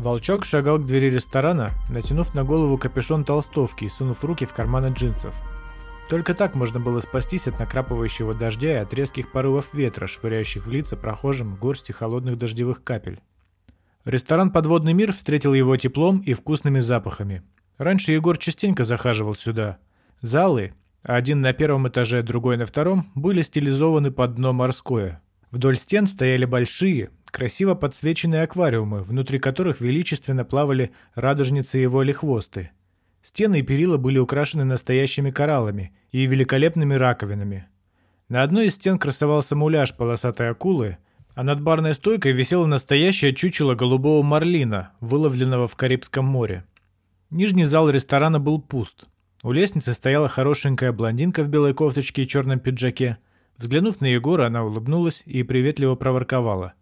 Волчок шагал к двери ресторана, натянув на голову капюшон толстовки и сунув руки в карманы джинсов. Только так можно было спастись от накрапывающего дождя и от резких порывов ветра, швыряющих в лица прохожим горсти холодных дождевых капель. Ресторан «Подводный мир» встретил его теплом и вкусными запахами. Раньше Егор частенько захаживал сюда. Залы, один на первом этаже, другой на втором, были стилизованы под дно морское. Вдоль стен стояли большие, красиво подсвеченные аквариумы, внутри которых величественно плавали радужницы и волехвосты. Стены и перила были украшены настоящими кораллами и великолепными раковинами. На одной из стен красовался муляж полосатой акулы, а над барной стойкой висело настоящее чучело голубого марлина, выловленного в Карибском море. Нижний зал ресторана был пуст. У лестницы стояла хорошенькая блондинка в белой кофточке и черном пиджаке. Взглянув на Егора, она улыбнулась и приветливо проворковала.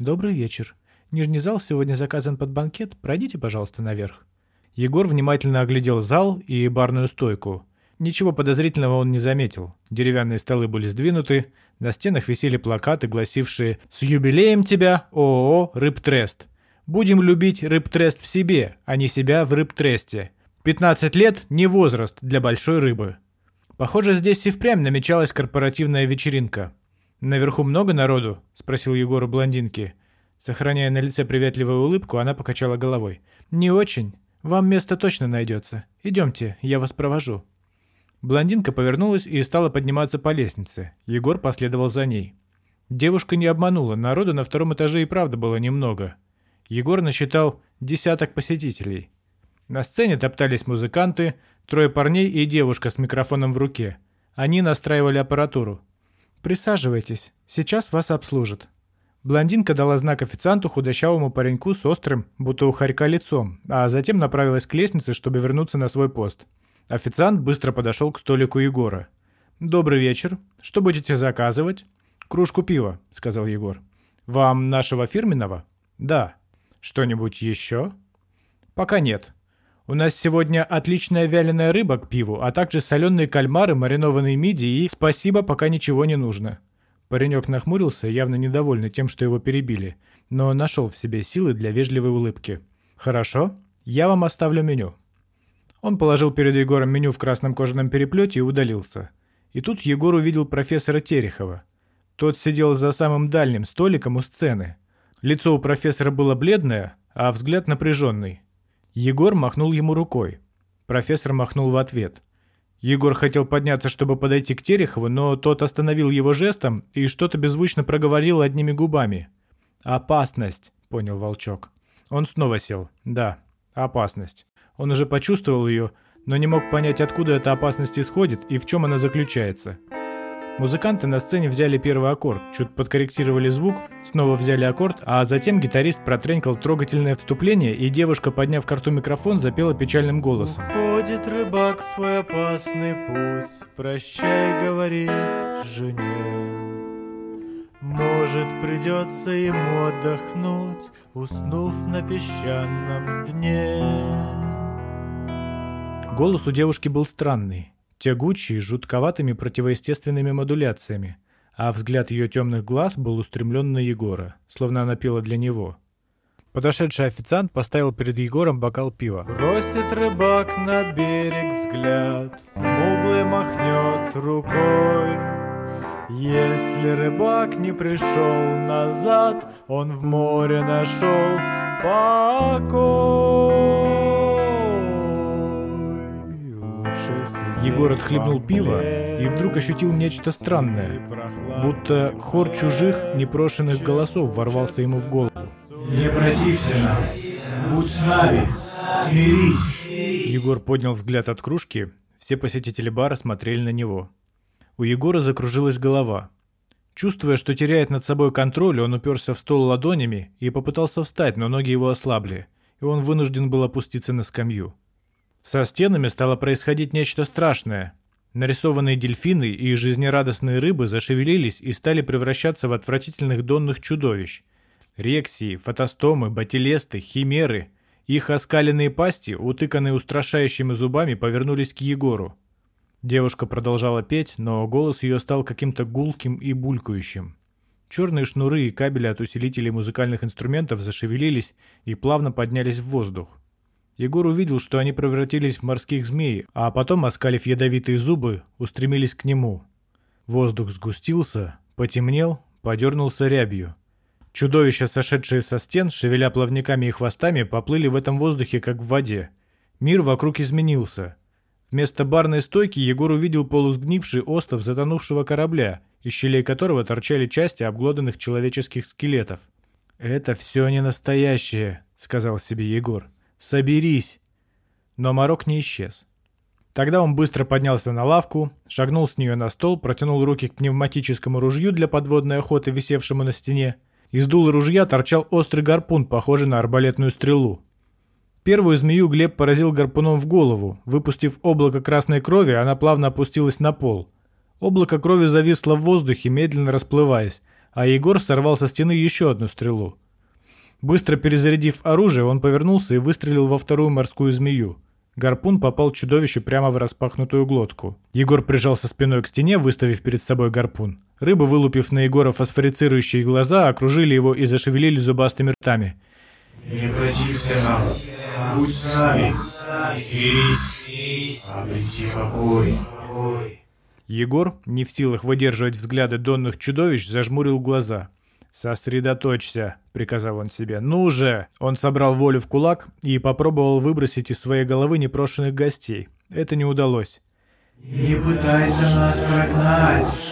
«Добрый вечер. Нижний зал сегодня заказан под банкет. Пройдите, пожалуйста, наверх». Егор внимательно оглядел зал и барную стойку. Ничего подозрительного он не заметил. Деревянные столы были сдвинуты, на стенах висели плакаты, гласившие «С юбилеем тебя, ООО «Рыбтрест». Будем любить рыбтрест в себе, а не себя в рыбтресте. 15 лет – не возраст для большой рыбы». Похоже, здесь и впрямь намечалась корпоративная вечеринка. «Наверху много народу?» – спросил Егор у блондинки. Сохраняя на лице приветливую улыбку, она покачала головой. «Не очень. «Вам место точно найдется. Идемте, я вас провожу». Блондинка повернулась и стала подниматься по лестнице. Егор последовал за ней. Девушка не обманула, народу на втором этаже и правда было немного. Егор насчитал десяток посетителей. На сцене топтались музыканты, трое парней и девушка с микрофоном в руке. Они настраивали аппаратуру. «Присаживайтесь, сейчас вас обслужат», Блондинка дала знак официанту худощавому пареньку с острым, будто у хорька лицом, а затем направилась к лестнице, чтобы вернуться на свой пост. Официант быстро подошел к столику Егора. «Добрый вечер. Что будете заказывать?» «Кружку пива», — сказал Егор. «Вам нашего фирменного?» «Да». «Что-нибудь еще?» «Пока нет. У нас сегодня отличная вяленая рыба к пиву, а также соленые кальмары, маринованные мидии и спасибо, пока ничего не нужно». Паренек нахмурился, явно недовольный тем, что его перебили, но нашел в себе силы для вежливой улыбки. «Хорошо, я вам оставлю меню». Он положил перед Егором меню в красном кожаном переплете и удалился. И тут Егор увидел профессора Терехова. Тот сидел за самым дальним столиком у сцены. Лицо у профессора было бледное, а взгляд напряженный. Егор махнул ему рукой. Профессор махнул в ответ – Егор хотел подняться, чтобы подойти к Терехову, но тот остановил его жестом и что-то беззвучно проговорил одними губами. «Опасность», — понял Волчок. Он снова сел. «Да, опасность». Он уже почувствовал ее, но не мог понять, откуда эта опасность исходит и в чем она заключается. Музыканты на сцене взяли первый аккорд, чуть подкорректировали звук, снова взяли аккорд, а затем гитарист протренькал трогательное вступление, и девушка, подняв к рту микрофон, запела печальным голосом. Уходит рыбак в свой опасный путь, прощай, говорит жене. Может, придется ему отдохнуть, уснув на песчаном дне. Голос у девушки был странный, тягучий, с жутковатыми противоестественными модуляциями, а взгляд ее темных глаз был устремлен на Егора, словно она пела для него. Подошедший официант поставил перед Егором бокал пива. Бросит рыбак на берег взгляд, смуглый махнет рукой. Если рыбак не пришел назад, он в море нашел покой. Егор отхлебнул пиво и вдруг ощутил нечто странное, будто хор чужих непрошенных голосов ворвался ему в голову. «Не протився нам! Будь с нами! Смирись!» Егор поднял взгляд от кружки, все посетители бара смотрели на него. У Егора закружилась голова. Чувствуя, что теряет над собой контроль, он уперся в стол ладонями и попытался встать, но ноги его ослабли, и он вынужден был опуститься на скамью. Со стенами стало происходить нечто страшное. Нарисованные дельфины и жизнерадостные рыбы зашевелились и стали превращаться в отвратительных донных чудовищ. Рексии, фотостомы, батилесты, химеры. Их оскаленные пасти, утыканные устрашающими зубами, повернулись к Егору. Девушка продолжала петь, но голос ее стал каким-то гулким и булькающим. Черные шнуры и кабели от усилителей музыкальных инструментов зашевелились и плавно поднялись в воздух. Егор увидел, что они превратились в морских змей, а потом, оскалив ядовитые зубы, устремились к нему. Воздух сгустился, потемнел, подернулся рябью. Чудовища, сошедшие со стен, шевеля плавниками и хвостами, поплыли в этом воздухе, как в воде. Мир вокруг изменился. Вместо барной стойки Егор увидел полусгнивший остров затонувшего корабля, из щелей которого торчали части обглоданных человеческих скелетов. «Это все не настоящее», — сказал себе Егор. «Соберись!» Но Марок не исчез. Тогда он быстро поднялся на лавку, шагнул с нее на стол, протянул руки к пневматическому ружью для подводной охоты, висевшему на стене. Из дула ружья торчал острый гарпун, похожий на арбалетную стрелу. Первую змею Глеб поразил гарпуном в голову. Выпустив облако красной крови, она плавно опустилась на пол. Облако крови зависло в воздухе, медленно расплываясь, а Егор сорвал со стены еще одну стрелу. Быстро перезарядив оружие, он повернулся и выстрелил во вторую морскую змею. Гарпун попал чудовищу прямо в распахнутую глотку. Егор прижался спиной к стене, выставив перед собой гарпун. Рыбы, вылупив на Егора фосфорицирующие глаза, окружили его и зашевелили зубастыми ртами. «Не протився нам, будь с нами, обрети покой». Егор, не в силах выдерживать взгляды донных чудовищ, зажмурил глаза. «Сосредоточься», — приказал он себе. «Ну же!» Он собрал волю в кулак и попробовал выбросить из своей головы непрошенных гостей. Это не удалось. «Не пытайся нас прогнать!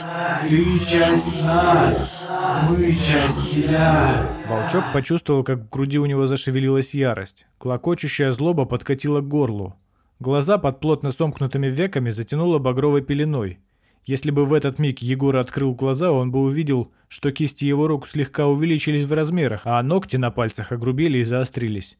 Ты часть нас! Мы часть тебя!» Волчок почувствовал, как в груди у него зашевелилась ярость. Клокочущая злоба подкатила к горлу. Глаза под плотно сомкнутыми веками затянуло багровой пеленой. Если бы в этот миг Егор открыл глаза, он бы увидел, что кисти его рук слегка увеличились в размерах, а ногти на пальцах огрубели и заострились.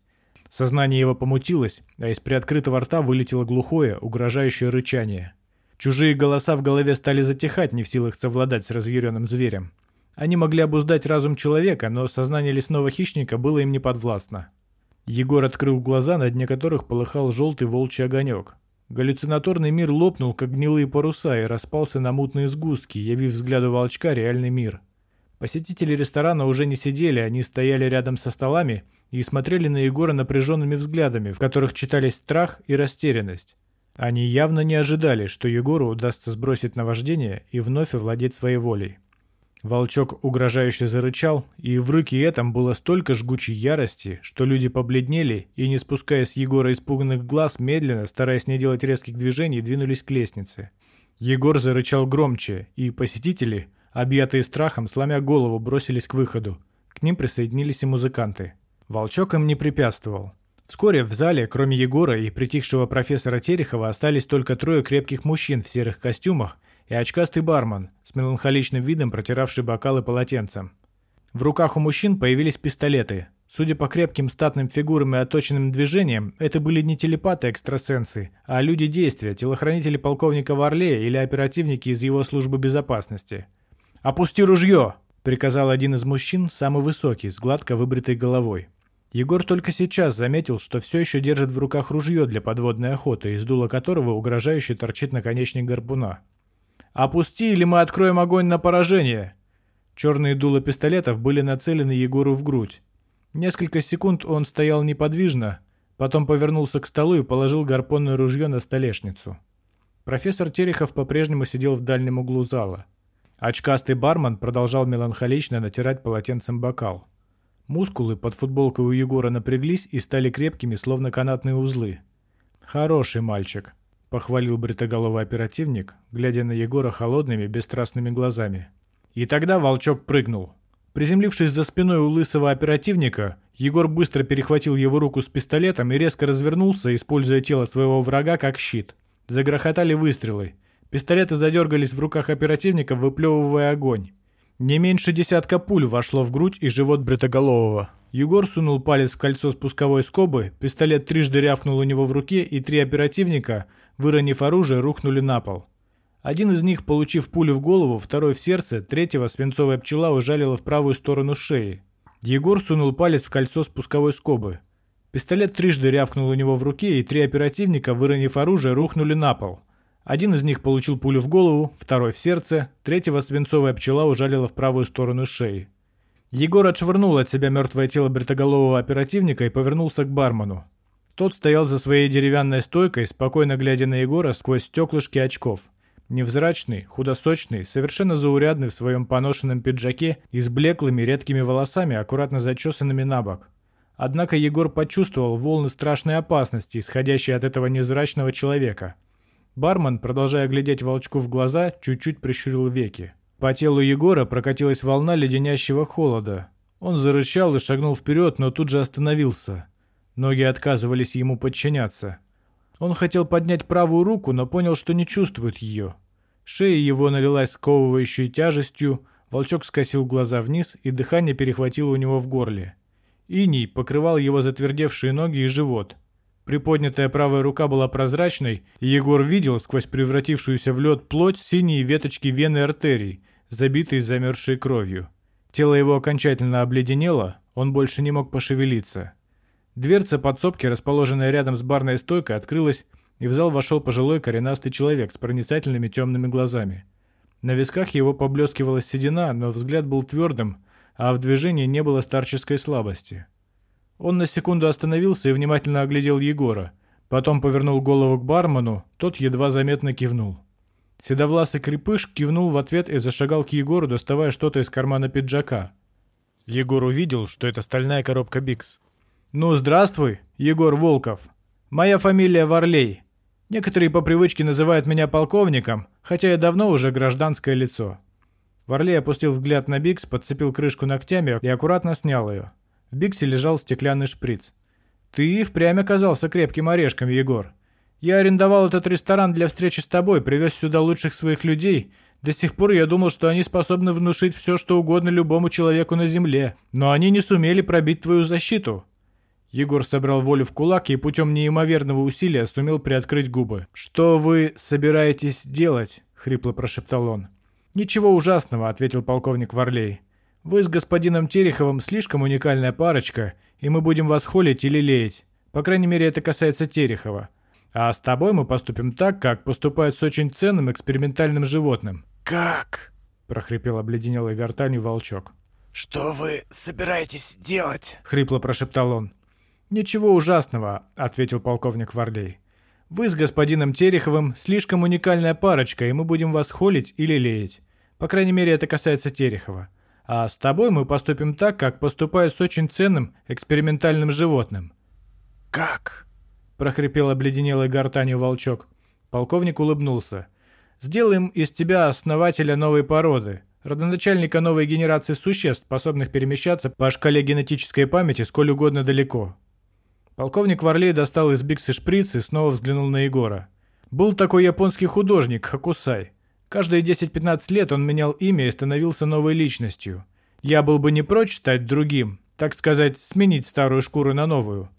Сознание его помутилось, а из приоткрытого рта вылетело глухое, угрожающее рычание. Чужие голоса в голове стали затихать, не в силах совладать с разъяренным зверем. Они могли обуздать разум человека, но сознание лесного хищника было им не подвластно. Егор открыл глаза, на дне которых полыхал желтый волчий огонек. Галлюцинаторный мир лопнул, как гнилые паруса, и распался на мутные сгустки, явив взгляду волчка реальный мир. Посетители ресторана уже не сидели, они стояли рядом со столами и смотрели на Егора напряженными взглядами, в которых читались страх и растерянность. Они явно не ожидали, что Егору удастся сбросить наваждение и вновь овладеть своей волей. Волчок угрожающе зарычал, и в рыке этом было столько жгучей ярости, что люди побледнели и, не спуская с Егора испуганных глаз, медленно, стараясь не делать резких движений, двинулись к лестнице. Егор зарычал громче, и посетители, объятые страхом, сломя голову, бросились к выходу. К ним присоединились и музыканты. Волчок им не препятствовал. Вскоре в зале, кроме Егора и притихшего профессора Терехова, остались только трое крепких мужчин в серых костюмах и очкастый бармен с меланхоличным видом протиравший бокалы полотенцем. В руках у мужчин появились пистолеты. Судя по крепким статным фигурам и отточенным движениям, это были не телепаты-экстрасенсы, а люди действия, телохранители полковника Варлея или оперативники из его службы безопасности. «Опусти ружье!» – приказал один из мужчин, самый высокий, с гладко выбритой головой. Егор только сейчас заметил, что все еще держит в руках ружье для подводной охоты, из дула которого угрожающе торчит наконечник гарпуна. «Опусти, или мы откроем огонь на поражение!» Черные дула пистолетов были нацелены Егору в грудь. Несколько секунд он стоял неподвижно, потом повернулся к столу и положил гарпонное ружье на столешницу. Профессор Терехов по-прежнему сидел в дальнем углу зала. Очкастый бармен продолжал меланхолично натирать полотенцем бокал. Мускулы под футболкой у Егора напряглись и стали крепкими, словно канатные узлы. «Хороший мальчик», похвалил бритоголовый оперативник, глядя на Егора холодными, бесстрастными глазами. И тогда волчок прыгнул. Приземлившись за спиной у лысого оперативника, Егор быстро перехватил его руку с пистолетом и резко развернулся, используя тело своего врага как щит. Загрохотали выстрелы. Пистолеты задергались в руках оперативника, выплевывая огонь. Не меньше десятка пуль вошло в грудь и живот бритоголового. Егор сунул палец в кольцо спусковой скобы, пистолет трижды рявкнул у него в руке, и три оперативника, выронив оружие, рухнули на пол. Один из них, получив пулю в голову, второй в сердце, третьего свинцовая пчела ужалила в правую сторону шеи. Егор сунул палец в кольцо спусковой скобы. Пистолет трижды рявкнул у него в руке, и три оперативника, выронив оружие, рухнули на пол. Один из них получил пулю в голову, второй в сердце, третьего свинцовая пчела ужалила в правую сторону шеи. Егор отшвырнул от себя мертвое тело бритоголового оперативника и повернулся к бармену. Тот стоял за своей деревянной стойкой, спокойно глядя на Егора сквозь стеклышки очков. Невзрачный, худосочный, совершенно заурядный в своем поношенном пиджаке и с блеклыми редкими волосами, аккуратно зачесанными на бок. Однако Егор почувствовал волны страшной опасности, исходящие от этого невзрачного человека. Бармен, продолжая глядеть волчку в глаза, чуть-чуть прищурил веки. По телу Егора прокатилась волна леденящего холода. Он зарычал и шагнул вперед, но тут же остановился. Ноги отказывались ему подчиняться. Он хотел поднять правую руку, но понял, что не чувствует ее. Шея его налилась сковывающей тяжестью, волчок скосил глаза вниз, и дыхание перехватило у него в горле. Иней покрывал его затвердевшие ноги и живот. Приподнятая правая рука была прозрачной, и Егор видел сквозь превратившуюся в лед плоть синие веточки вены артерий, забитые замерзшей кровью. Тело его окончательно обледенело, он больше не мог пошевелиться. Дверца подсобки, расположенная рядом с барной стойкой, открылась, и в зал вошел пожилой коренастый человек с проницательными темными глазами. На висках его поблескивала седина, но взгляд был твердым, а в движении не было старческой слабости. Он на секунду остановился и внимательно оглядел Егора, потом повернул голову к бармену, тот едва заметно кивнул. Седовласый крепыш кивнул в ответ и зашагал к Егору, доставая что-то из кармана пиджака. Егор увидел, что это стальная коробка Бикс. «Ну, здравствуй, Егор Волков. Моя фамилия Варлей. Некоторые по привычке называют меня полковником, хотя я давно уже гражданское лицо. Варлей опустил взгляд на Бикс, подцепил крышку ногтями и аккуратно снял ее. В Биксе лежал стеклянный шприц. «Ты впрямь оказался крепким орешком, Егор. Я арендовал этот ресторан для встречи с тобой, привез сюда лучших своих людей. До сих пор я думал, что они способны внушить все, что угодно любому человеку на земле, но они не сумели пробить твою защиту». Егор собрал волю в кулак и путем неимоверного усилия сумел приоткрыть губы. «Что вы собираетесь делать?» — хрипло прошептал он. «Ничего ужасного», — ответил полковник Варлей. «Вы с господином Тереховым слишком уникальная парочка, и мы будем вас холить или леять. По крайней мере, это касается Терехова. А с тобой мы поступим так, как поступают с очень ценным экспериментальным животным». «Как?» — прохрипел обледенелый гортанью волчок. «Что вы собираетесь делать?» — хрипло прошептал он. «Ничего ужасного», — ответил полковник Варлей. Вы с господином Тереховым слишком уникальная парочка, и мы будем вас холить или леять. По крайней мере, это касается Терехова. А с тобой мы поступим так, как поступают с очень ценным экспериментальным животным». «Как?» – прохрипел обледенелый гортанью волчок. Полковник улыбнулся. «Сделаем из тебя основателя новой породы, родоначальника новой генерации существ, способных перемещаться по шкале генетической памяти сколь угодно далеко. Полковник Варлей достал из биксы шприц и снова взглянул на Егора. Был такой японский художник Хакусай. Каждые 10-15 лет он менял имя и становился новой личностью. Я был бы не прочь стать другим, так сказать, сменить старую шкуру на новую.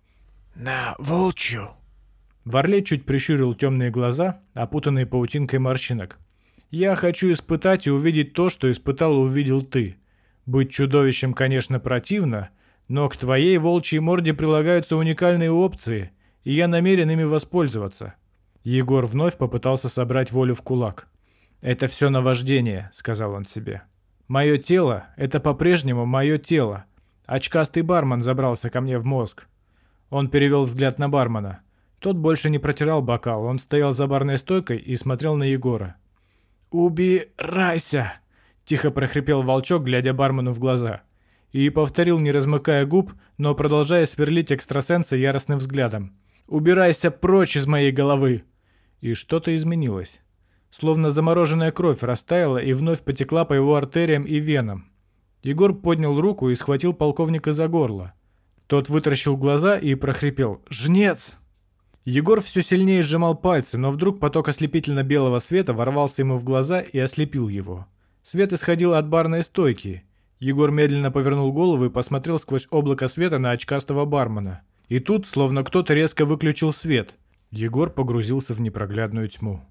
«На волчью?» Варлей чуть прищурил темные глаза, опутанные паутинкой морщинок. «Я хочу испытать и увидеть то, что испытал и увидел ты. Быть чудовищем, конечно, противно, — но к твоей волчьей морде прилагаются уникальные опции, и я намерен ими воспользоваться». Егор вновь попытался собрать волю в кулак. «Это все наваждение», — сказал он себе. «Мое тело — это по-прежнему мое тело. Очкастый бармен забрался ко мне в мозг». Он перевел взгляд на бармена. Тот больше не протирал бокал, он стоял за барной стойкой и смотрел на Егора. «Убирайся!» — тихо прохрипел волчок, глядя бармену в глаза и повторил, не размыкая губ, но продолжая сверлить экстрасенса яростным взглядом. «Убирайся прочь из моей головы!» И что-то изменилось. Словно замороженная кровь растаяла и вновь потекла по его артериям и венам. Егор поднял руку и схватил полковника за горло. Тот вытаращил глаза и прохрипел «Жнец!». Егор все сильнее сжимал пальцы, но вдруг поток ослепительно-белого света ворвался ему в глаза и ослепил его. Свет исходил от барной стойки, Егор медленно повернул голову и посмотрел сквозь облако света на очкастого бармена. И тут, словно кто-то резко выключил свет, Егор погрузился в непроглядную тьму.